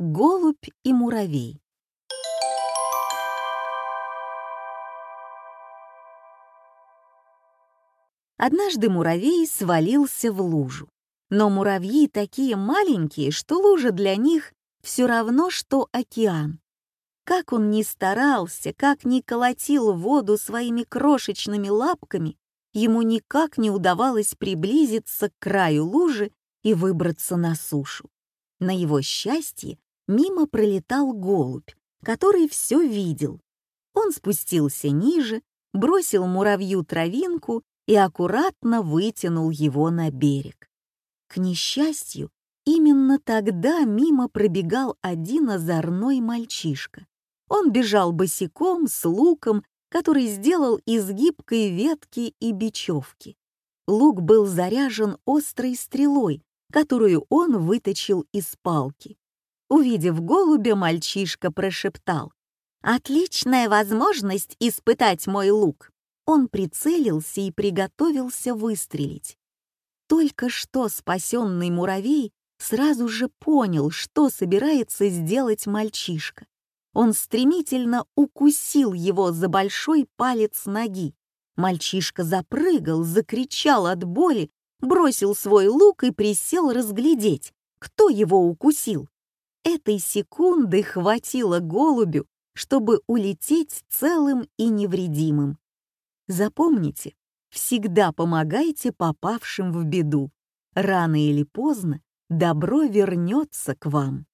Голубь и муравей. Однажды муравей свалился в лужу. Но муравьи такие маленькие, что лужа для них все равно, что океан. Как он ни старался, как ни колотил воду своими крошечными лапками, ему никак не удавалось приблизиться к краю лужи и выбраться на сушу. На его счастье мимо пролетал голубь, который все видел. Он спустился ниже, бросил муравью травинку и аккуратно вытянул его на берег. К несчастью, именно тогда мимо пробегал один озорной мальчишка. Он бежал босиком с луком, который сделал из гибкой ветки и бечевки. Лук был заряжен острой стрелой, которую он выточил из палки. Увидев голубя, мальчишка прошептал. «Отличная возможность испытать мой лук!» Он прицелился и приготовился выстрелить. Только что спасенный муравей сразу же понял, что собирается сделать мальчишка. Он стремительно укусил его за большой палец ноги. Мальчишка запрыгал, закричал от боли, бросил свой лук и присел разглядеть, кто его укусил. Этой секунды хватило голубю, чтобы улететь целым и невредимым. Запомните, всегда помогайте попавшим в беду. Рано или поздно добро вернется к вам.